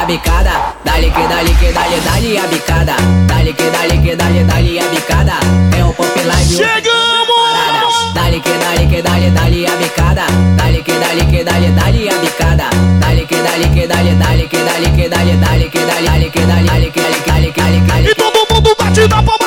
a bicada. Dali que dali que dali, dali a bicada. Dali que dali que dali, dali a bicada. É o pop live. Chegamos! Dali que dali que dali, dali a bicada. Dali que dali que dali, dali a bicada. Dali que dali que dali, dali que dali que dali, dali que dali, dali que dali, dali que dali, dali que dali, dali. E todo mundo bate na palma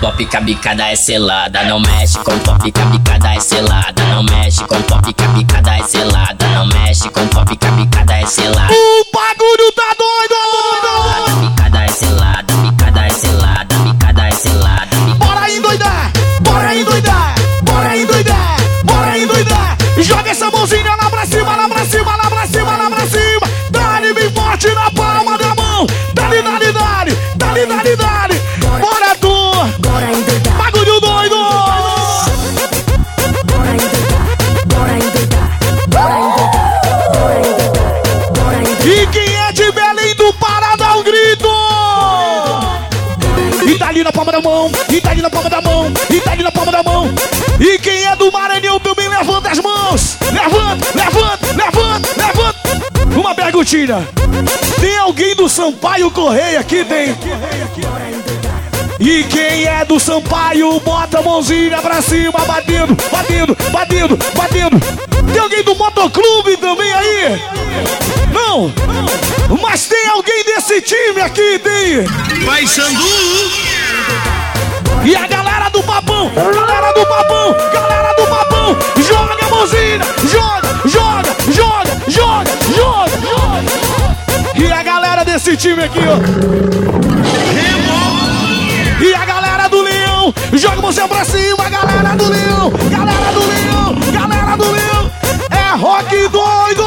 pop que a bicada é selada. Não mexe com pop que a bicada é selada. Não mexe com pop que a bicada é selada. Não mexe com pop que a bicada é selada. Tem alguém do Sampaio Correia aqui dentro? E quem é do Sampaio, bota a mãozinha pra cima, batendo, batendo, batendo, batendo. Tem alguém do motoclube também aí? Não! Mas tem alguém desse time aqui, tem! Vai Sandu. E a galera do babão, galera do babão, galera do babão, joga a mãozinha, joga, joga, time aqui, ó. E a galera do Leão, joga mãozinha pra cima, galera do Leão, galera do Leão, galera do Leão. É rock doido!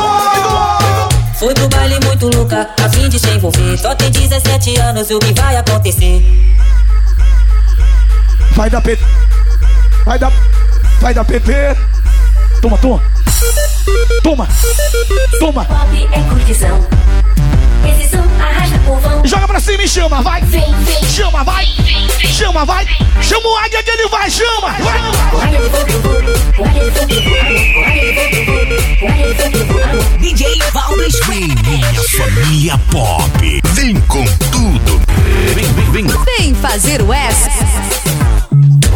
Foi pro baile muito louca, a fim de se envolver. Só tem 17 anos, o que vai acontecer? Vai dar PT. Vai dar. Vai dar PT. Toma, toma. Toma. Toma. Pop é curtição. Arrasta povão. Joga pra cima e chama, vai. Vem, vem. Chama, vai. Chama, vai. Chama o águia que ele vai, chama. Vai. DJ Valdo. Minha família pop. Vem com tudo. Vem, vem, vem. Vem fazer o S.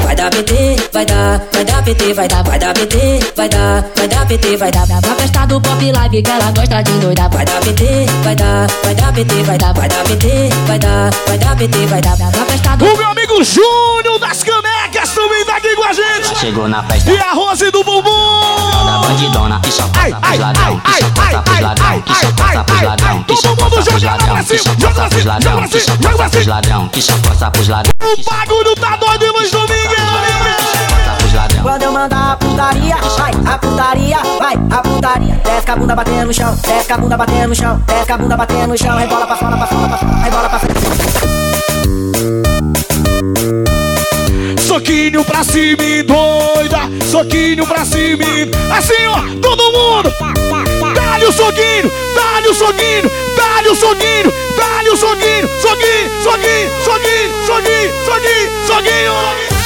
Vai dar PT, vai dar, vai dar PT, vai dar, vai dar PT, vai dar, vai dar PT, vai dar. Na festa do Pop Live que ela gosta de doidar. Vai dar PT, vai dar, vai dar PT, vai dar, vai dar PT, vai dar, vai dar PT, vai dar. Na festa do O meu amigo Júnior das Canecas também tá aqui com a gente. Chegou na festa E a Rose do da Bumbum. bandidona que só Ai, passa ai, pros ladrão, que ai, só ai, passa pros ai, ladrão, que só ai, passa pros ai, ladrão, ai, que só todo mundo passa pros joga pra ladrão, que cima, só joga passa pra pros cima, ladrão, joga que só pra cima, passa pros joga ladrão, que só passa pros ladrão, O bagulho tá doido, Luiz Domingues. passa pros ladrão. Quando eu mandar a putaria, vai, a putaria, vai, a putaria. Desce com a bunda batendo no chão, desce com a bunda batendo no chão, desce com a bunda batendo no chão, rebola pra fora, pra fora, pra fora, rebola pra frente. Soquinho pra cima doida, soquinho pra cima. Assim, ó, todo mundo! Dá-lhe o soquinho, dá-lhe o soquinho, dá-lhe o soquinho, dá-lhe o soquinho, soquinho, soquinho, soquinho, soquinho, soquinho, soquinho.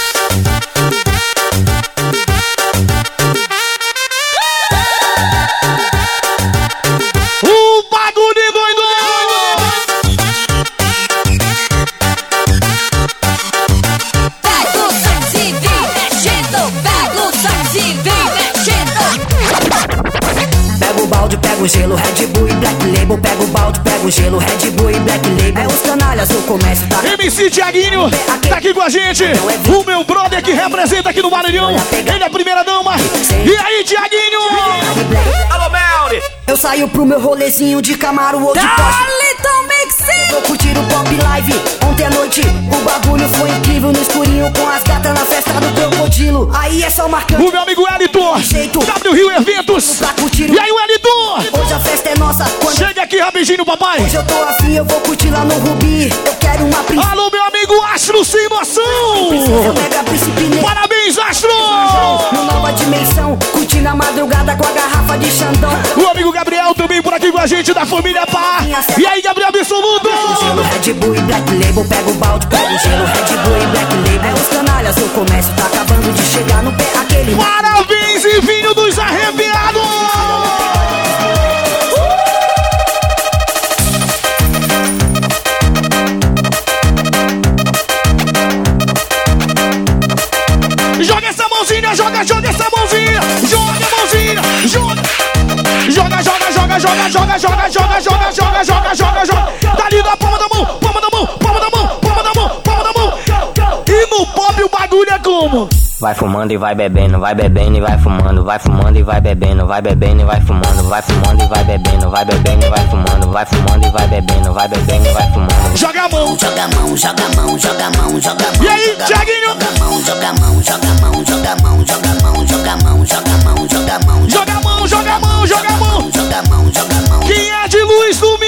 MC Tiaguinho tá aqui com a gente. O meu brother que representa aqui no Maranhão. Ele é a primeira dama. E aí, Tiaguinho? Alô, Melri. Eu saio pro meu rolezinho de Camaro ou de Porsche. Vou curtir o pop live. Ontem à noite o bagulho foi incrível no escurinho com as gatas na festa do crocodilo. Aí é só marcando. O meu amigo Eliton. W Rio Eventos. Pra curtir o E aí, Eliton? Hoje a festa é nossa. Quando Chega aqui rapidinho, papai. hoje eu tô afim, eu vou curtir lá no Rubi. Eu quero uma princesa. Alô, meu amigo Astro sem noção. mega príncipe negro. Parabéns, Astro. No nova dimensão, curtindo a madrugada com a garrafa de Xandão. O amigo Gabriel também por aqui com a gente da família Pá. E aí, Gabriel Absoluto. Gelo Red Bull e Black Label, pega o balde, pega o gelo Red Bull e Black Label. É os canalhas, o comércio tá acabando de chegar no pé aquele. Parabéns Vai fumando e vai bebendo, vai bebendo e vai fumando, vai fumando e vai bebendo, vai bebendo e vai fumando, vai fumando e vai bebendo, vai bebendo e vai fumando, vai fumando e vai bebendo, vai bebendo e vai fumando. Joga a mão. Joga a mão, joga a mão, joga a mão, joga a mão. E aí, joga a Thiaguinho? Joga a mão, joga a mão, joga a mão, joga a mão, joga a mão, joga a mão, joga a mão, joga a mão. Joga a mão, joga a mão, joga a mão. Joga a mão, joga a mão. Quem é de luz domingo,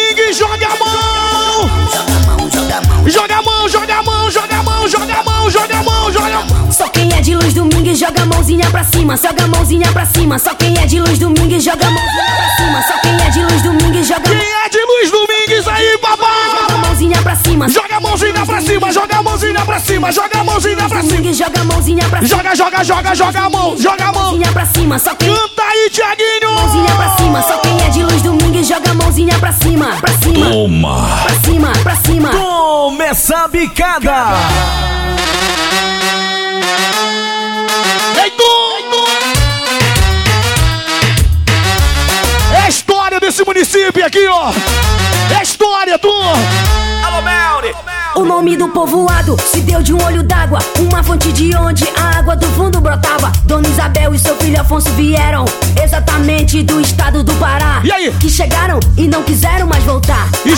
de luz domingo joga a mãozinha pra cima, joga a mãozinha pra cima. Só quem é de luz domingo joga a mãozinha pra cima. Só quem é de luz domingo joga a Quem é de luz domingo, aí, joga a papai. mãozinha pra cima. Joga a mãozinha pra cima, joga a mãozinha pra cima, joga a mãozinha pra cima. Joga a mãozinha pra cima. Joga, joga, joga, joga a mão, joga a mão. Mãozinha pra cima, só quem Canta aí, Tiaguinho. mãozinha pra cima. Só quem é de luz domingo joga a mãozinha pra cima, pra cima, Toma. pra cima, pra cima. Toma essa bicada! Ei, tu! É a história desse município aqui, ó. É a história, tu. Alô, Melri! O nome do povoado se deu de um olho d'água, uma fonte de onde a água do fundo brotava. Dona Isabel e seu filho Afonso vieram exatamente do estado do Pará. E aí? Que chegaram e não quiseram mais voltar. E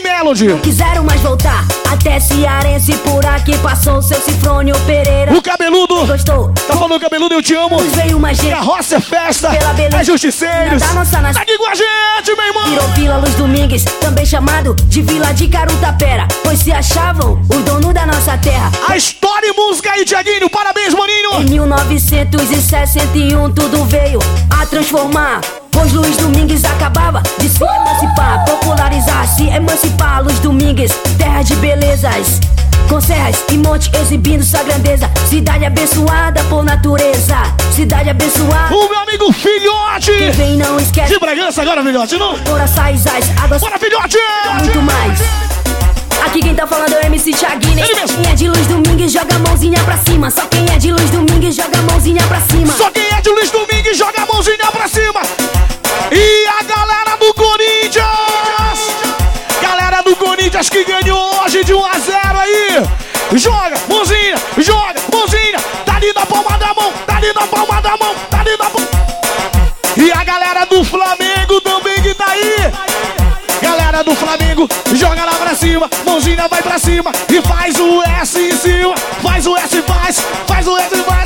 Melody. Quiseram mais voltar. Até Cearense por aqui passou seu Cifrônio Pereira. O cabeludo. Gostou? Tá falando cabeludo, eu te amo. Nos veio mais gente. Carroça é festa. Pela beleza É justiceiros. da nossa nação. Tá aqui com a gente, meu irmão. Virou Vila Luz Domingues, também chamado de Vila de Carutapera, pois se achavam o dono da nossa terra. A história e música aí, Tiaguinho. Parabéns, Em maninho. 1961 tudo veio a transformar. Pois Luiz Domingues acabava de se emancipar, popularizar, se emancipar. Luiz Domingues, terra de belezas. Com serras e monte exibindo sua grandeza. Cidade abençoada por natureza. Cidade abençoada. O meu amigo Quem Filhote. vem não esquece. De Bragança agora, Filhote, não? Por açais, as águas. Bora, Filhote. muito mais. Aqui quem tá falando é o MC Thiaguinho. Mesmo. Quem é de luz domingo joga a mãozinha pra cima. Só quem é de luz domingo joga a mãozinha pra cima. Só quem é de Luiz Domingues joga a mãozinha pra cima. E a galera do Corinthians. Galera do Corinthians que ganhou hoje de 1 a 0 aí. Joga, mãozinha, joga, mãozinha. Tá ali na palma da mão, tá ali na palma da mão, do Flamengo, joga lá pra cima, mãozinha vai pra cima e faz o S em cima, faz o S, faz, faz o S, faz.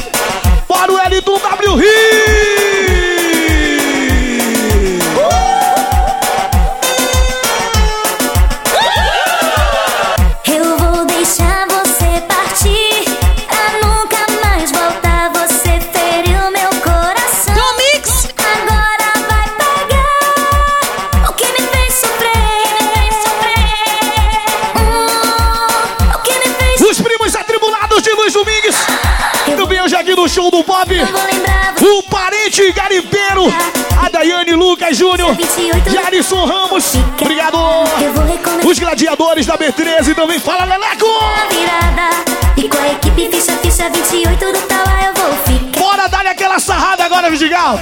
Lucas Júnior. 28 Jarison Ramos. Obrigado. Eu vou recomeçar Os gladiadores da B13 também. Fala, Leleco. a virada. E com a equipe ficha, ficha 28 do Tauá eu vou ficar. Bora dar aquela sarrada agora, Vidigal.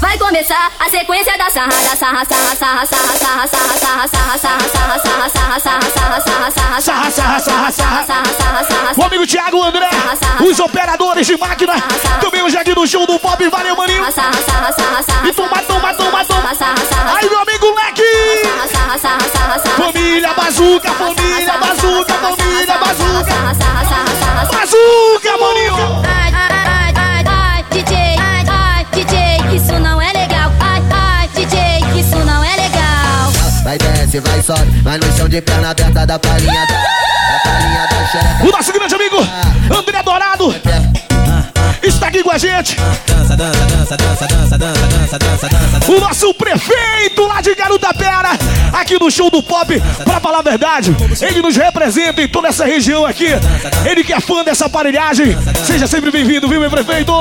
Vai começar a sequência da sarra, da sarra, sarra, sarra, sarra, sarra, sarra, sarra, sarra, sarra, sarra, sarra, sarra, sarra, sarra, sarra, Sarra, sarra, sarra, sarra. sarra, sarra, sarra, O amigo Thiago André. Os operadores de máquina. Também hoje aqui no show do Pop. Valeu, maninho. sarra, sarra, sarra, sarra, E toma, toma, toma, toma. sarra, sarra, Aí, meu amigo Leque. sarra, sarra, sarra, sarra, sarra, Família Bazuca, família Bazuca, família Bazuca. sarra, sarra, sarra, sarra, sarra. Bazuca, maninho. Desce, vai, sobe. Vai no chão de perna aberta da palhinha da. Da palhinha da xereca. O nosso grande amigo André Dourado está aqui com a gente. Dança, dança, dança, dança, dança, dança, dança, dança, dança. O nosso prefeito lá de Garota Pera, aqui no show do pop, pra falar a verdade, ele nos representa em toda essa região aqui. Ele que é fã dessa aparelhagem. Seja sempre bem-vindo, viu, meu prefeito?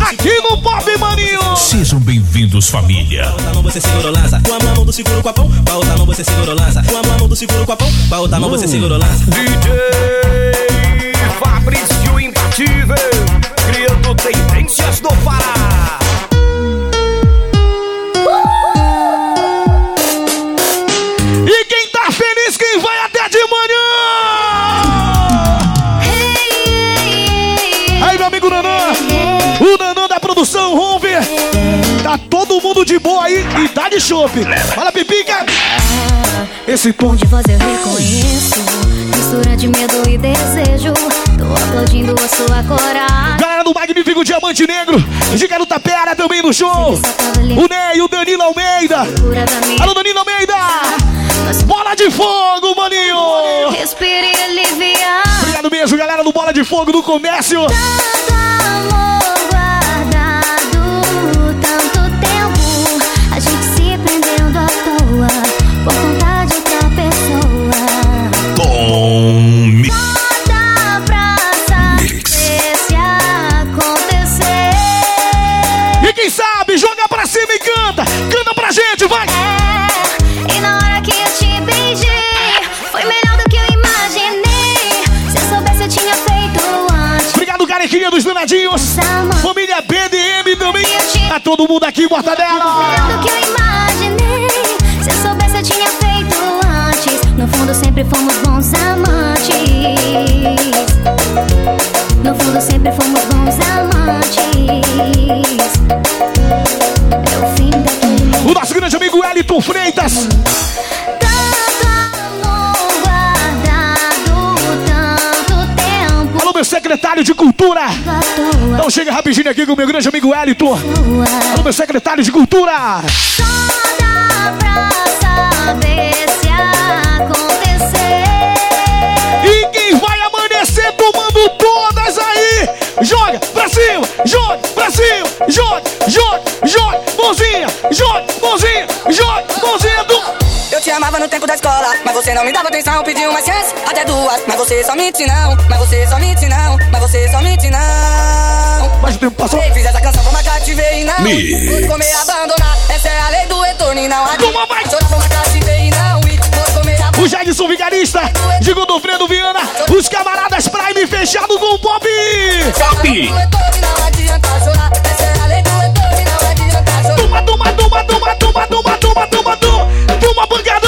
Aqui no Pop Maninho. Sejam bem-vindos, família. Com a mão você segura o lança, com a mão do seguro com a pão, com a outra mão você segura o lança, com a mão do seguro com a pão, com a outra mão você segura o lança. DJ Fabrício Criando tendências do Pará. E quem tá feliz, quem vai até de manhã? Aí, meu amigo Nanã, o Nanã da produção Rompe. Tá todo mundo de boa aí e dá de chope. Fala, Pipica. Esse tom de eu reconheço Mistura de medo e desejo Tô aplaudindo a sua coragem Galera do Magnífico Diamante Negro, de Garota Pera também no show. O Ney, o Danilo Almeida. Alô, Danilo Almeida. Bola de fogo, maninho. Respire aliviar Obrigado mesmo, galera do Bola de Fogo do Comércio. Tanto amor todo mundo aqui, mortadela. Melhor do que eu imaginei. Se eu soubesse, eu tinha feito antes. No fundo, sempre fomos bons amantes. No fundo, sempre fomos bons amantes. É o fim daquele O nosso grande amigo Elton Freitas. amor guardado tanto tempo. Alô, meu secretário de Cultura. Então chega rapidinho aqui com o meu grande amigo Elton. Alô, meu secretário de Cultura. Só dá pra saber No tempo da escola, mas você não me dava atenção. Pediu uma chance, até duas, mas você só mente não. Mas você só mente não, mas você só mente não. Mas o tempo passou. Ei, fiz essa canção pra marcar te ver e não. Mix. Vou comer abandonar, essa é a lei do retorno e não há Toma mais. Chorar pra marcar te ver e não. E vou comer abandonar. O Jadson Vigarista, de Godofredo Viana, os camaradas Prime fechado com o Pop. Pop. Toma, toma, toma, toma, toma, toma, toma, toma, toma, toma pancadão.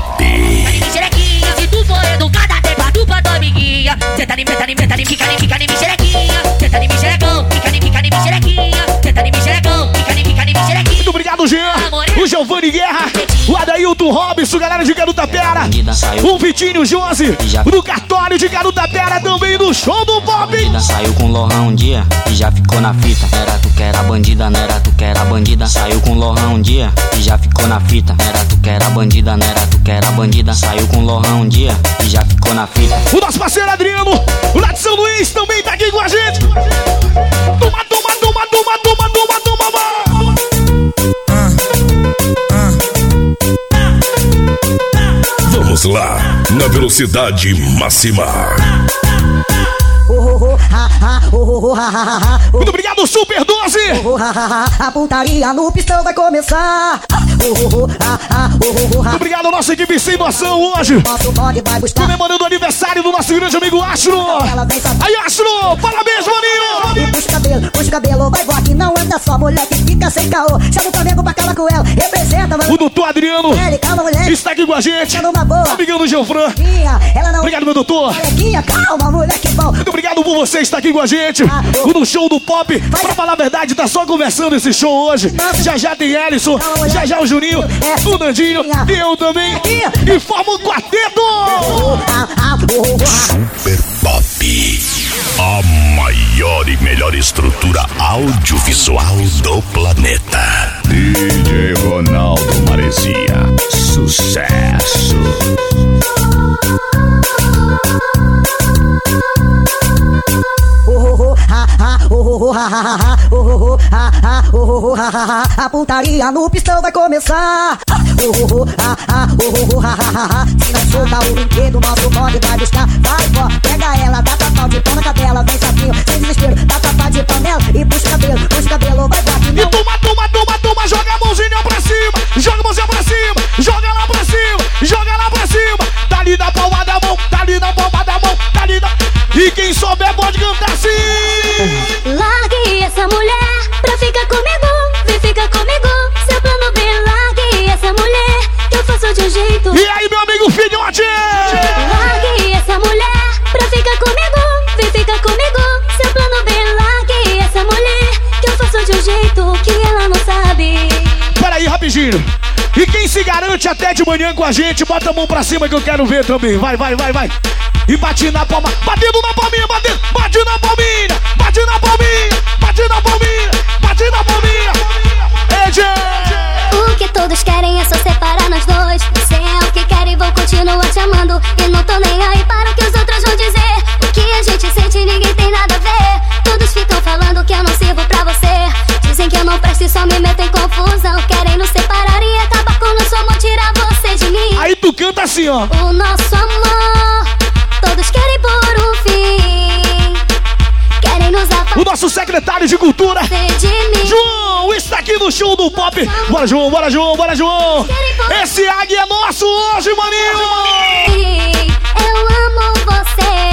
putaria. Senta nem, senta nem, senta fica fica mexerec. Giovanni Guerra. O Adailton Robson, galera de Garuta Pera. O Vitinho Josi. Do cartório de Garuta Pera também no show do bandida Saiu com Lohan um dia e já ficou na fita Era tu que era bandida, não era tu que era bandida Saiu com Lohan um dia e já ficou na fita Era tu que era bandida, não era tu que era bandida Saiu com Lohan um dia e já ficou na fita O nosso parceiro Adriano, lá de São Luís, também tá aqui com a gente. Toma, toma, toma, toma, toma, toma, toma. Vamos lá, na velocidade máxima. Muito obrigado, Super 12. A putaria no pistão vai começar. Muito obrigado, nossa equipe sem noção hoje. Nosso. Comemorando o aniversário do nosso grande amigo Astro. Aí, Astro, parabéns, maninho. E puxa o cabelo, puxa o cabelo, vai voar que não é Olha só, moleque, fica sem caô. Chama o Flamengo pra acabar com ela. Representa, mano. O doutor Adriano calma, está aqui com a gente. Amigão do Geofran. Obrigado, meu doutor. Bom. Muito obrigado por você estar aqui com a gente. Ah, No show do Pop. Pra falar a verdade, tá só começando esse show hoje. Já já tem Ellison, já já o Juninho, É. o Nandinho e eu também. E forma um quarteto. Super Pop. A maior e melhor estrutura audiovisual do planeta. DJ Ronaldo Maresia. Sucesso. A putaria no pistão vai começar. Se não soltar o brinquedo, nosso bonde vai buscar. Vai, vó, pega ela, dá tapau de pau na cadela. Vem sapinho, sem desespero, dá tapau de panela e puxa o cabelo, puxa o cabelo, vai, bate, E toma, toma, toma, toma, joga a mãozinha pra cima, joga a mãozinha pra cima, joga lá pra cima, joga lá pra cima, tá ali na palma da mão, tá ali na palma da mão, tá ali na. E quem souber pode filhote? Largue essa mulher pra ficar comigo. Vem ficar comigo. Seu plano B, largue essa mulher. Que eu faço de um jeito que ela não sabe. Peraí, rapidinho. E quem se garante até de manhã com a gente, bota a mão pra cima que eu quero ver também. Vai, vai, vai, vai. E bate na palma, batendo na palminha, batendo, bate na palminha, bate na palminha, bate na palminha, só me meto em confusão. Querem nos separar e acabar com o nosso amor, tirar você de mim. Aí tu canta assim, ó. O nosso amor, todos querem por um fim. Querem nos afastar O nosso secretário de cultura, de. João, está aqui no show do Pop. Bora, João, bora, João, bora, João. Esse águia é nosso hoje, maninho. Eu amo você.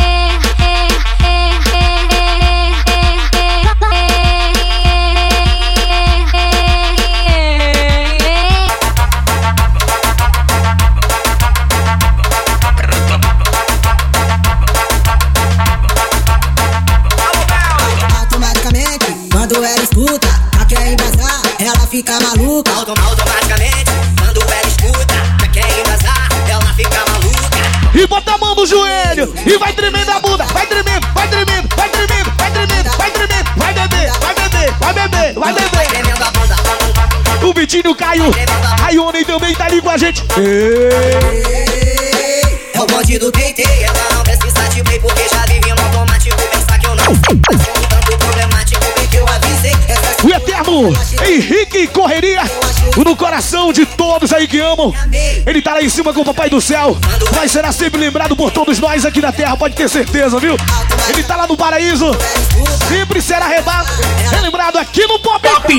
O Vitinho Caio, a Ione também tá ali com a gente. é o bonde do TT. Ela não precisa de bem porque já vive no automático. Pensar que eu não sou tanto problemático, que eu avisei. O eterno Henrique Correria, no coração de todos aí que amam. Ele tá lá em cima com o Papai do Céu. Vai ser sempre lembrado por todos nós aqui na Terra, pode ter certeza, viu? Ele tá lá no paraíso. Sempre será reba- relembrado aqui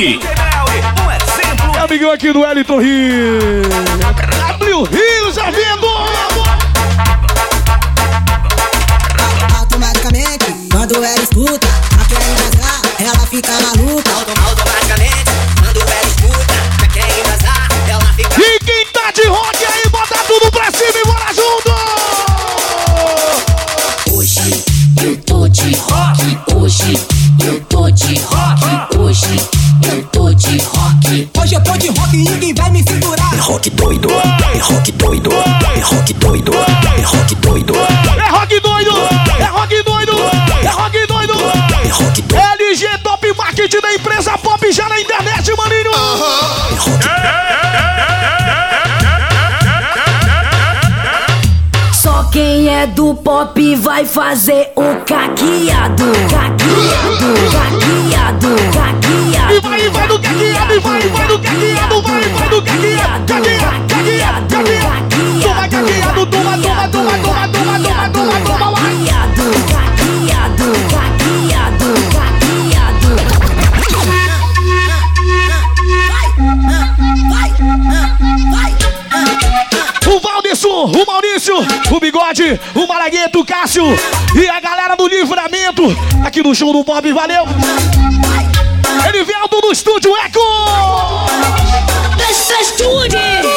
É amigão aqui do Wellington Rio. W Rios, já vendo? Automaticamente, quando ela escuta, a quer ela fica maluca. Vai fazer o caqueado. Caqueado, caqueado, caqueado. E vai, vai do caqueado, vai, vai do caqueado, vai, vai O Malagueto, o Cássio e a galera do Livramento aqui no show do Pop, valeu! Erivelto do Estúdio Eco! Estúdio!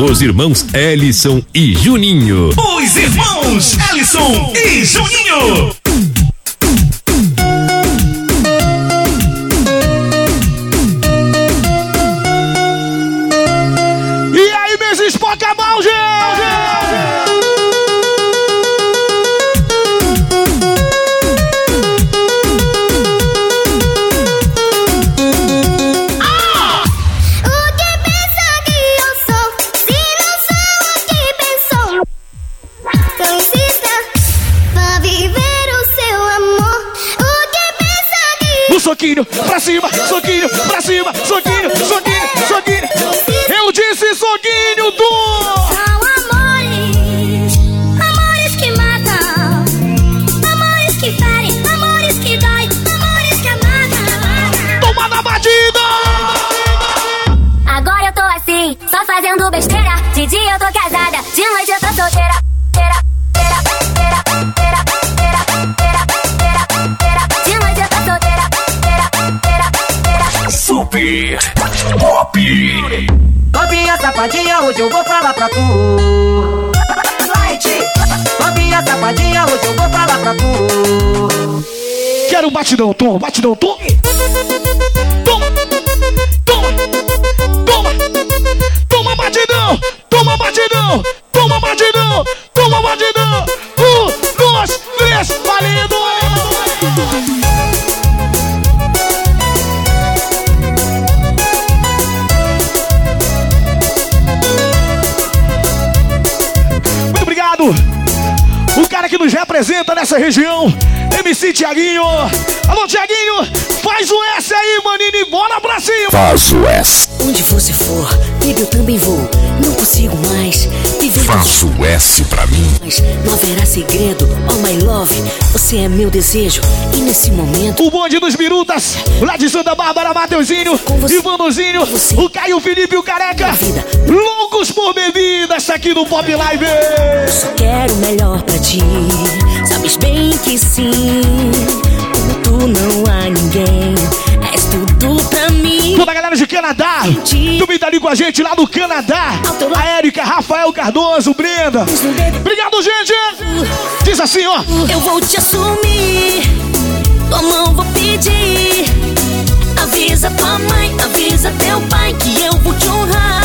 Os irmãos Ellison e Juninho. Os irmãos Ellison e Juninho. Representa nessa região, MC Tiaguinho. Alô, Tiaguinho, faz o S aí, maninho, e bora pra cima. Faz o S. Onde você for, baby, eu também vou. Não consigo mais Faz o S pra mim. mais. Não haverá segredo, oh my love. Você é meu desejo. E nesse momento, O bonde dos Birutas, lá de Santa Bárbara, Mateuzinho, Ivanozinho, o Caio Felipe e o Careca. Loucos por bebidas, aqui no Pop Live. só quero o melhor pra ti. Sabes bem que sim. Como tu não há ninguém. Toda a galera de Canadá, também tá ali com a gente lá do Canadá. A Érica, Rafael Cardoso, Brenda. Obrigado, gente. Diz assim, ó. Eu vou te assumir. Tua mão vou pedir. Avisa tua mãe, avisa teu pai que eu vou te honrar.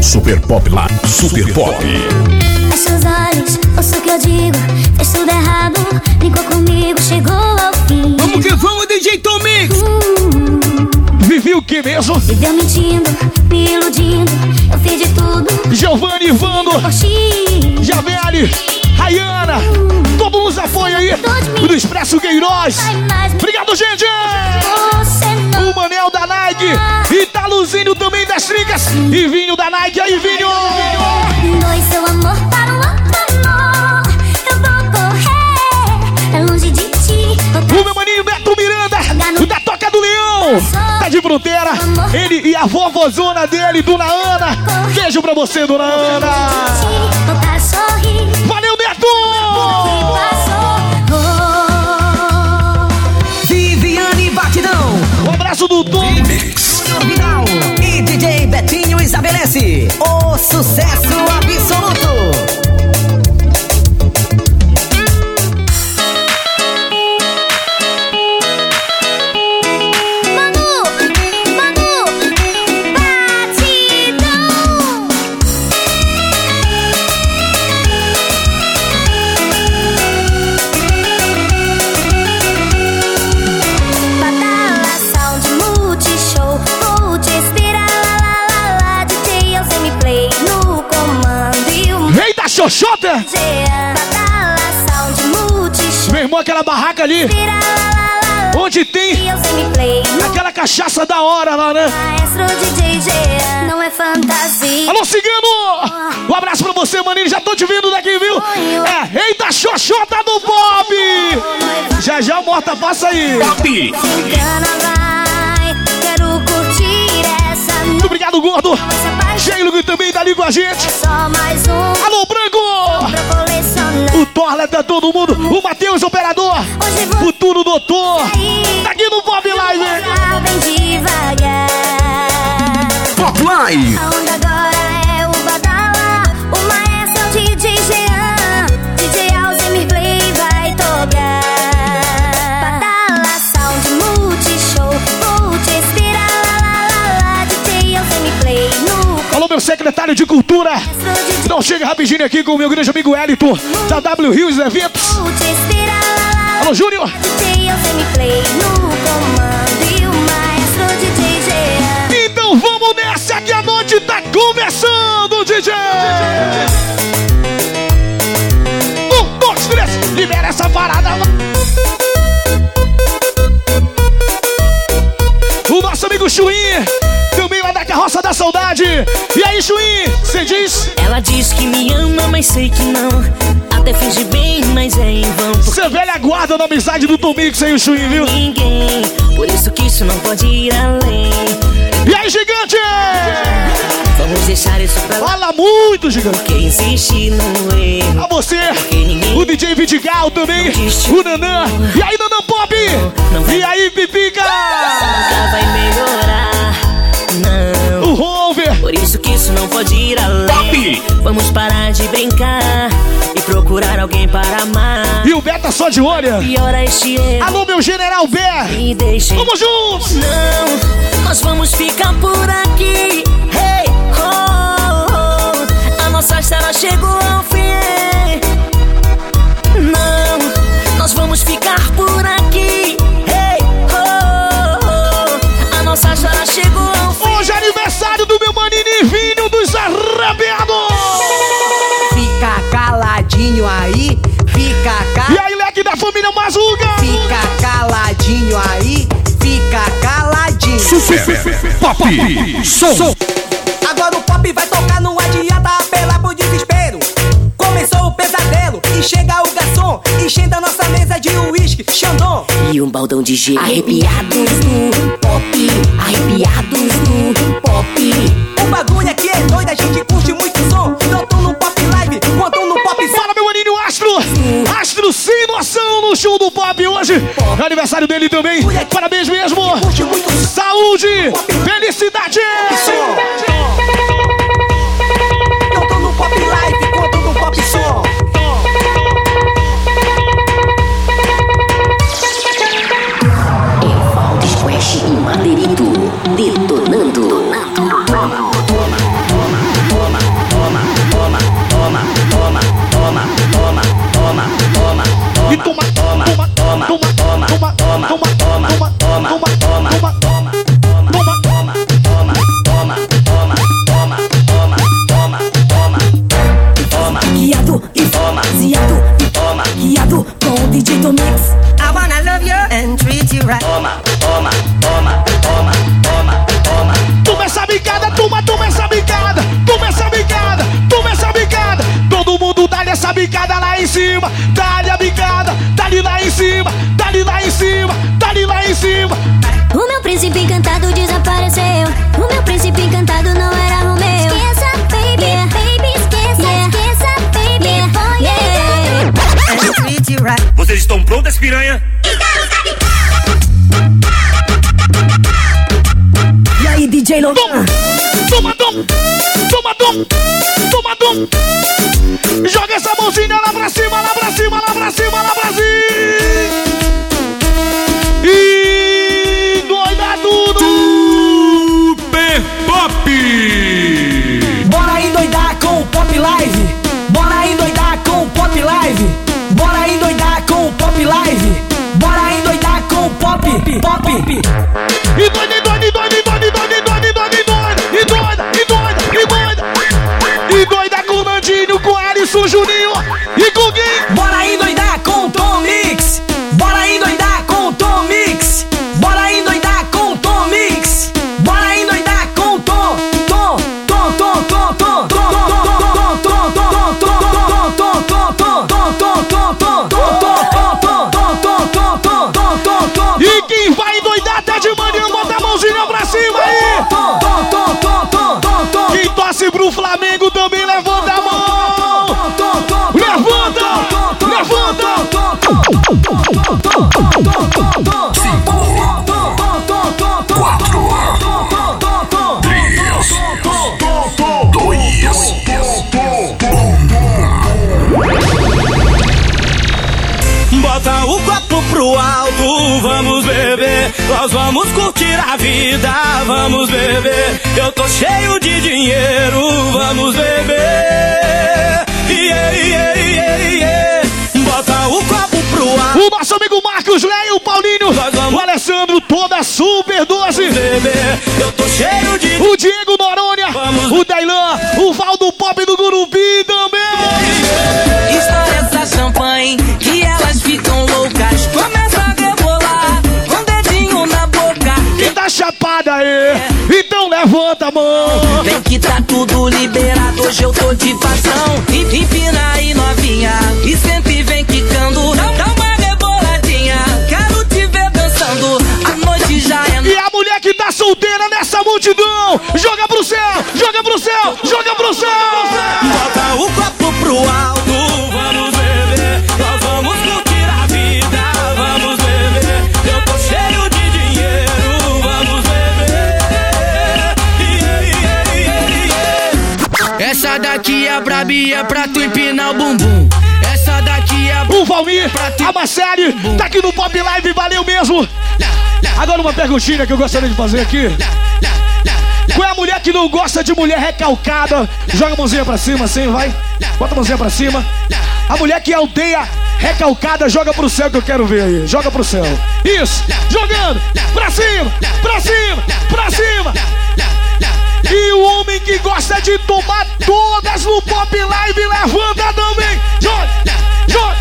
Super Pop lá. Super Pop. Fecha os olhos, ouça o que eu digo. Fez tudo errado, brincou comigo, chegou ao fim. Vamos que vamos, DJ Tom Mix. Vivi o que mesmo? Viveu mentindo, me iludindo. Eu fiz de tudo. Giovanni, Ivando, Javeli, Rayana, todo mundo nos apoia aí do Expresso Queiroz. Obrigado, gente! O Manel da Nike, Italuzinho também das Tricas e Vinho da Nike. Aí, Vinho! Tá de fronteira. Ele e a vovozona dele, Dona Ana. Beijo pra você, Dona Ana. Valeu, Beto! Viviane Batidão. Um abraço do Tom. Júnior Vidal. E DJ Betinho sucesso Xoxota! Meu irmão, aquela barraca ali. Onde tem aquela cachaça da hora lá, né? Não é fantasia. Alô, Cigano! Um abraço pra você, maninho. Já tô te vendo daqui, viu? É rei da Xoxota do Bob! Já já o Morta passa aí. Muito obrigado, gordo. Sheilo que também tá ali com a gente. Só mais um. O Torla tá todo mundo. O Matheus, operador. Futuro doutor. Tá aqui no Bob Live. Pop Live. Meu secretário de Cultura. Não chega rapidinho aqui com o meu grande amigo Elito, da W Rios Eventos. Alô, Júnior. Então vamos nessa que a noite tá começando, DJ! Um, dois, três, libera essa parada. O nosso amigo Chuí, lá da Saudade. E aí, Chuí, você diz? Ela diz que me ama, mas sei que não. Até finge bem, mas é em vão. Você velha guarda na amizade do Tomix aí, o Chuí, viu? Ninguém, por isso que isso não pode ir além. E aí, gigante? Vamos deixar isso pra lá. Fala muito, gigante. Porque insiste no erro. A você, o DJ Vidigal também, o Nanã. E aí, Nanã Pop? E aí, Pipica? Nunca vai melhorar, não. Rover. Por isso que isso não pode ir além. Vamos parar de brincar e procurar alguém para amar. E o Beta só de olho. Pior é este erro. Alô, meu General Bé. Me deixem. Vamos juntos. Não, nós vamos ficar por aqui. Hey, oh, oh, a nossa história chegou ao fim. Não, nós vamos ficar por aqui. Hey, oh, oh, a nossa história chegou ao fim. Hoje é caladinho aí, fica E ca... aí, leque da família Mazuga. Fica caladinho aí, fica caladinho. Pop Som. Agora o pop vai tocar, não adianta apelar pro desespero. Começou o pesadelo e chega o garçom, enchendo a nossa mesa de uísque, Xandão. E um baldão de gelo. Arrepiados no pop, arrepiados aniversário dele também. Parabéns mesmo. Piranha? E aí, DJ Logan? Toma, dom. Toma, dom. Toma, dom. Joga essa mãozinha lá pra cima, lá pra cima, lá pra cima, lá pra cima. E doida tudo. Super Pop! Bora endoidar com o Pop Live. Bora endoidar com o Pop Live. Live. Bora endoidar com o pop, pop. E pro alto, vamos beber. Nós vamos curtir a vida, vamos beber. Eu tô cheio de dinheiro, vamos beber. Yeah, yeah, yeah, yeah. Bota o copo pro alto. O nosso amigo Marcos Leia, o Paulinho, o Alessandro, toda super doce. Eu tô cheio de. O Diego Noronha, o Dailan, o Valdo Pop do Gurupi levanta a mão. Vem que tá tudo liberado, hoje eu tô de. Em- Empina aí novinha e sempre vem quicando. Dá dá uma reboladinha, quero te ver dançando. A noite já é E a mulher que tá solteira nessa multidão, joga pro céu, joga pro céu, joga pro céu. Bota o copo pro alto, A Marcele, tá aqui no Pop Live, valeu mesmo. Agora uma perguntinha que eu gostaria de fazer aqui. Qual é a mulher que não gosta de mulher recalcada? Joga a mãozinha pra cima assim, vai. Bota a mãozinha pra cima. A mulher que aldeia recalcada, joga pro céu que eu quero ver aí. Joga pro céu. Isso, jogando. Pra cima, pra cima, pra cima. E o homem que gosta de tomar todas no Pop Live, levanta também. Joga, joga,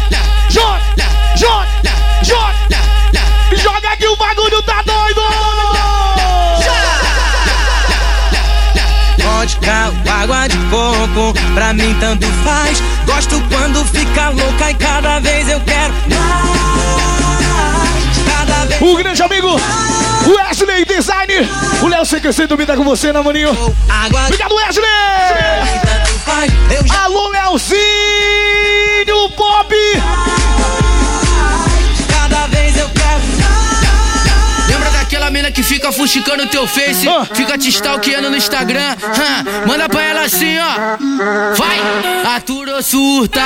joga, joga, joga. Joga que o bagulho tá doido. vodka, água de coco, pra mim tanto faz. Gosto quando fica louca e cada vez eu quero mais. Cada vez O grande amigo Wesley Design. O Léo CQC tá com você, né, maninho? Obrigado, Wesley! Alô, Léozinho Pop! Mina que fica fuxicando teu face, fica te stalkeando no Instagram? Hã, Manda pra ela assim, ó. Vai! Aturou surta,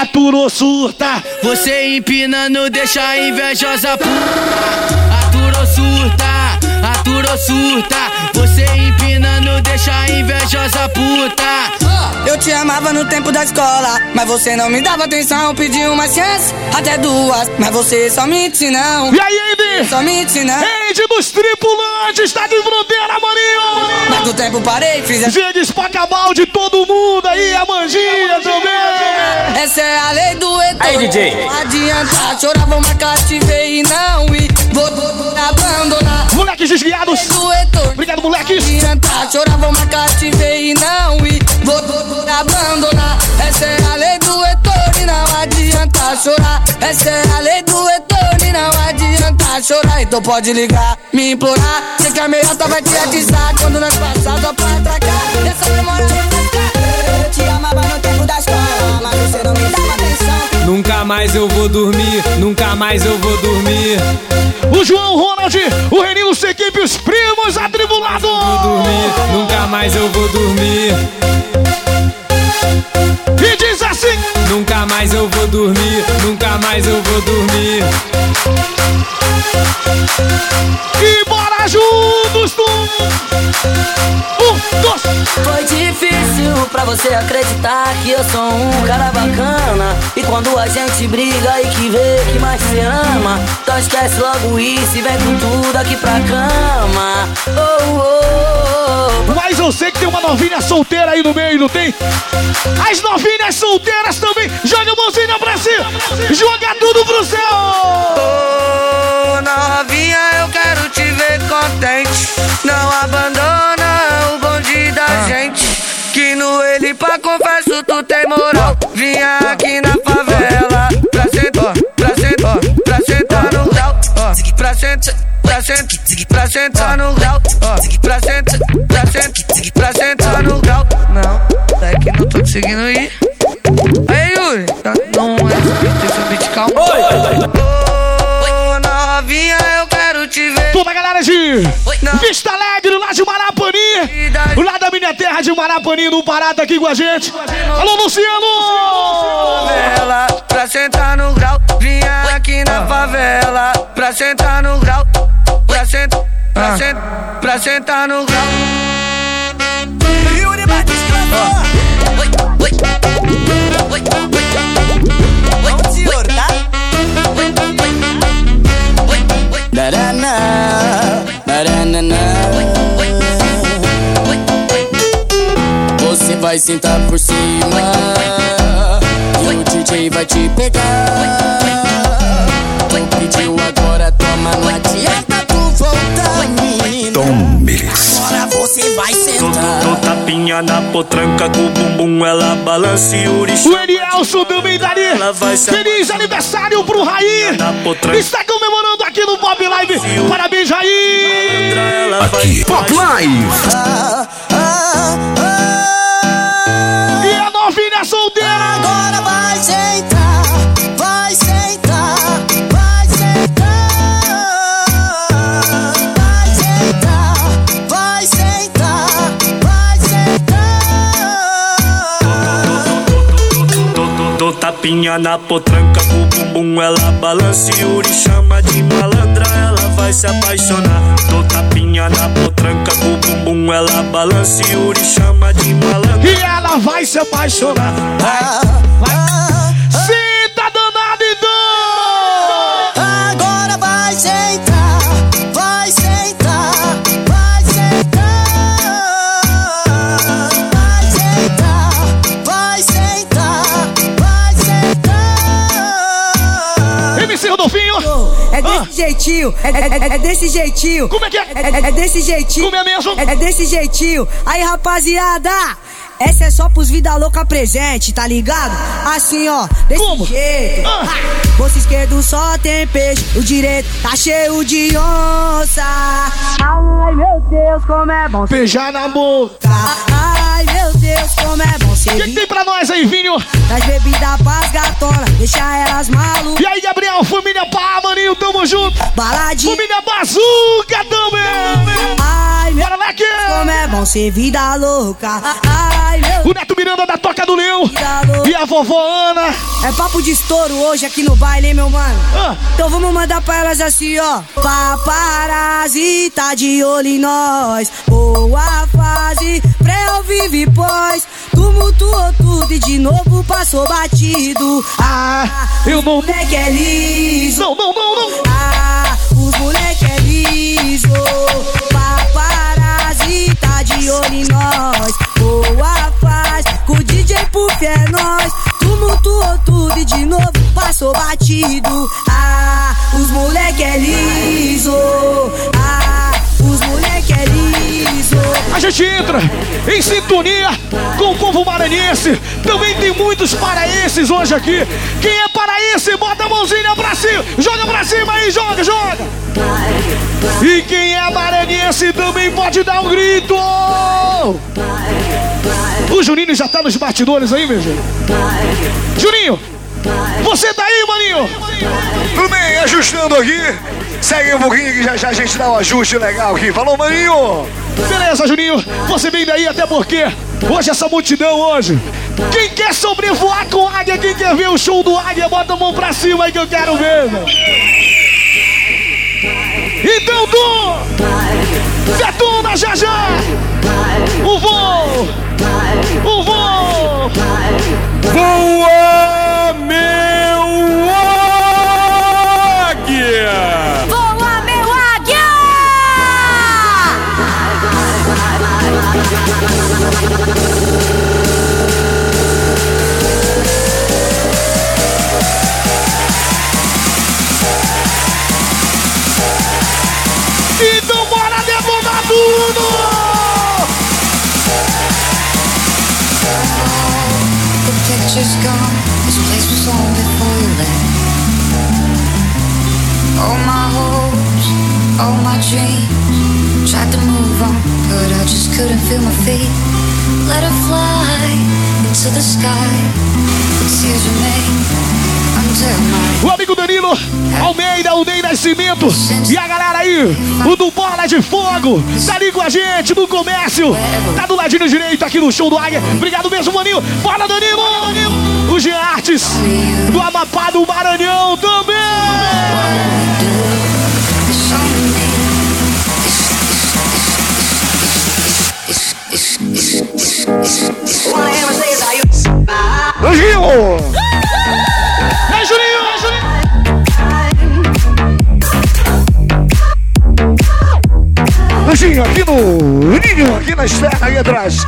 aturou surta. Você empinando deixa a invejosa puta. Aturou surta, aturou surta. Você empinando deixa a invejosa puta. Eu te amava no tempo da escola, mas você não me dava atenção. Pedi uma chance, até duas, mas você só mente não. E aí, Andy? Só mente não. Andy dos tripulantes, tá de fronteira, maninho! Mas do tempo parei, fiz a... Gente, espaca de todo mundo aí, a manjinha também! Essa é a lei do etor. Aí, DJ. Não adianta chorar, vou marcar, te ver e não ir. Vou, vou, abandonar. Moleques desviados. Obrigado, moleques. Não adianta chorar, vou marcar, te ver e não ir. Vou, vou, abandonar. Essa é a lei do etor e não adianta chorar. Essa é a lei do etor e não adianta chorar. Então pode ligar, me implorar. Sei que a meiota vai te atizar quando nós passar só pra atracar. Essa memória vai ficar. Você não me dava atenção. Nunca mais eu vou dormir, nunca mais eu vou dormir. O João Ronald, o Renilson, equipe, os primos atribulados! Vou dormir, nunca mais mais eu vou dormir. E diz assim: Nunca mais eu vou dormir, nunca mais eu vou dormir. E bora juntos, tu! Um, dois! Foi difícil pra você acreditar que eu sou um cara bacana. E quando a gente briga e que vê que mais se ama, então esquece logo isso e vem com tudo aqui pra cama. Oh, oh, oh. Mas eu sei que tem uma novinha solteira aí no meio, não tem? As novinhas solteiras também! Joga a mãozinha pra cima! Joga tudo pro céu! Confesso tu tem moral. Vinha aqui na favela pra sentar, pra sentar, pra sentar no grau. ó. Pra sentar, pra sentar, pra sentar no grau. ó. Pra sentar, pra sentar, pra sentar no grau. Não, é que não tô conseguindo ir. Aí, Yuri, não é deixa eu beat calma. Ô, novinha, eu quero te ver. Toda a galera de Vista Alegre, lá de Marapani! Lá da minha terra de Marapani, no Pará, tá aqui com a gente. Alô, Luciano! favela pra sentar no grau. Vinha aqui na favela pra sentar no grau. Pra sentar, pra sentar, pra sentar no grau. Yuri Batista Vamos, senhor, tá? Daraná, daraná. Você vai sentar por cima e o DJ vai te pegar. Tu pediu agora, toma, não adianta tu voltar, menina. Tom Mix. Agora você vai sentar. Tô tapinha na potranca com o bumbum, ela balança e o O Elielson também tá ali. Feliz aniversário pro Raí. Está comemorando aqui no Pop Live. Parabéns, Raí. Aqui, Pop Live. E a novinha solteira. Agora vai sentar, vai sentar, vai sentar, vai sentar, vai sentar, vai sentar. Tô, tapinha na potranca o bumbum, ela balança e o chama de malandra, ela vai se apaixonar. Tô tapinha na potranca o bumbum, ela balança e o chama de malandra. E ela vai se apaixonar. Senta danado então. Agora vai sentar, jeitinho, é, é- é desse jeitinho. Como é que é? É, desse jeitinho. Como é mesmo? É, desse jeitinho. Aí, rapaziada, essa é só pros vida louca presente, tá ligado? Assim, ó, desse jeito. Ah. Bolso esquerdo só tem peixe, o direito tá cheio de onça. Ai, meu Deus, como é bom. Beijar na boca. Ai, meu Deus, como é bom ser O que, que tem pra nós aí, Vinho? Das bebidas pras gatonas, deixa elas malucas. E aí, Gabriel, família Pá, maninho, tamo junto. Baladinha. Família Bazuca também. Ai, meu Bora, Leque. como é bom ser vida louca. Ai, meu O Neto Miranda da Toca do Leão. E a vovó Ana. É papo de estouro hoje aqui no baile, hein, meu mano? Ah. Então vamos mandar pra elas assim, ó. Paparazzi tá de olho em nós. Boa fase, pré ao vive pós. Tumultuou tudo e de novo passou batido. Ah, eu não. moleque é liso. Não, não, não, não. Ah, os moleque é liso. Paparazzi tá de olho em nós. Boa faz, com o DJ Puff é nós. Tumultuou tudo e de novo passou batido. Ah, os moleque é liso. Ah, os moleque é liso. A gente entra em sintonia com o povo maranhense. Também tem muitos paraenses hoje aqui. Quem é paraense, bota a mãozinha pra cima. Joga pra cima aí, joga, joga. E quem é maranhense também pode dar um grito. O Juninho já tá nos bastidores aí, meu gente. Juninho, você tá aí, maninho? Tudo bem, ajustando aqui. Segue um pouquinho que já já a gente dá um ajuste legal aqui. Falou, maninho! Beleza, Juninho? Você vem daí até porque hoje essa multidão hoje. Quem quer sobrevoar com águia, quem quer ver o show do águia, bota a mão pra cima aí que eu quero ver, meu. Então, tu! Detona já já! O voo! O voo! Voa, meu picture's gone. This place was home before you left. All my hopes, all my dreams. Tried to move on, but I just couldn't feel my feet. Let her fly into the sky. The tears remain O amigo Danilo Almeida, o Ney Nascimento e a galera aí, o do Bola de Fogo, tá ali com a gente no comércio, tá do ladinho direito aqui no show do Águia. Obrigado mesmo, Maninho. Bora, Danilo! Do Amapá do Maranhão também! Anjinho! É Juninho, é Juninho! Anjinho, aqui no Ninho, aqui na esfera, aí atrás.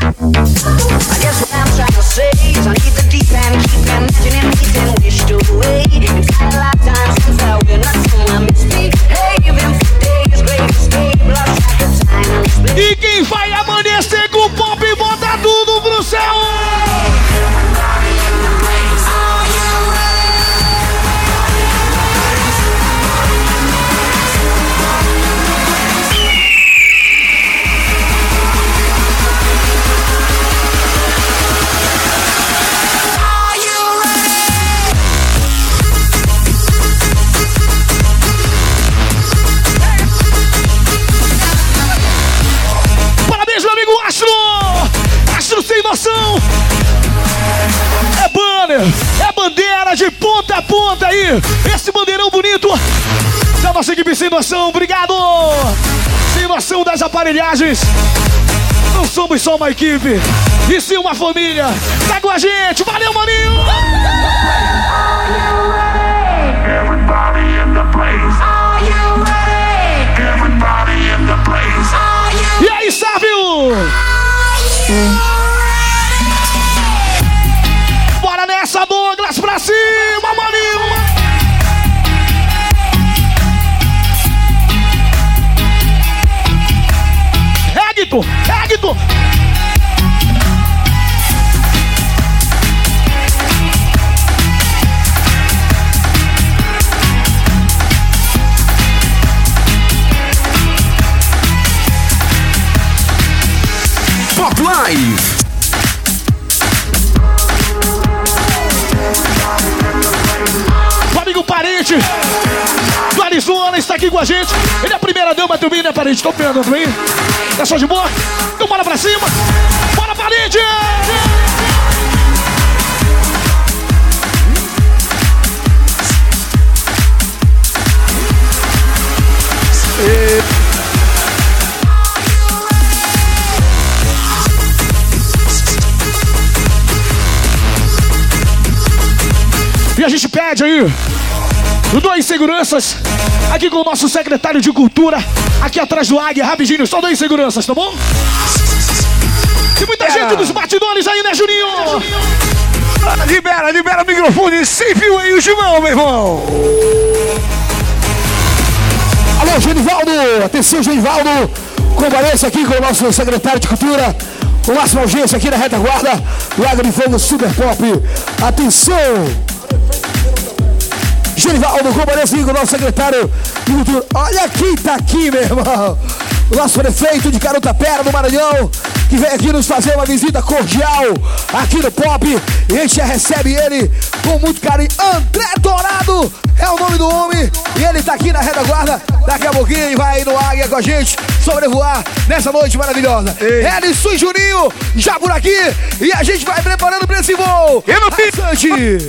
Esse bandeirão bonito da nossa equipe sem noção, obrigado! Sem noção das aparelhagens! Não somos só uma equipe, e sim uma família! Tá com a gente! Valeu, maninho! E aí, Sávio? Bora nessa, Douglas, pra cima, maninho! Hector, Hector! Pop Live. O amigo parente do Arizona está aqui com a gente. Ele é a primeira dama também, né, parente? Tô vendo também. Tá só de boa? Então bora pra cima. Bora, parente! E a gente pede aí dois seguranças aqui com o nosso secretário de cultura aqui atrás do Águia, rapidinho, só dois seguranças, tá bom? E muita gente dos batidores aí, né, Juninho? Ah, Libera, libera o microfone, sem fio aí o Gimão, meu irmão. Alô, Genivaldo! Atenção, Genivaldo! Compareça aqui com o nosso secretário de cultura, o máximo audiência aqui na retaguarda, Lago de Fogo Super Pop. Atenção! Genivaldo, compareça aqui com o nosso secretário de cultura. Olha quem tá aqui, meu irmão! O nosso prefeito de Carutapera, do Maranhão, que vem aqui nos fazer uma visita cordial aqui no Pop. E a gente já recebe ele com muito carinho. André Dourado é o nome do homem e ele tá aqui na retaguarda. Daqui a pouquinho ele vai no Águia com a gente sobrevoar nessa noite maravilhosa. Ellison e Juninho já por aqui e a gente vai preparando pra esse voo. E no Santi.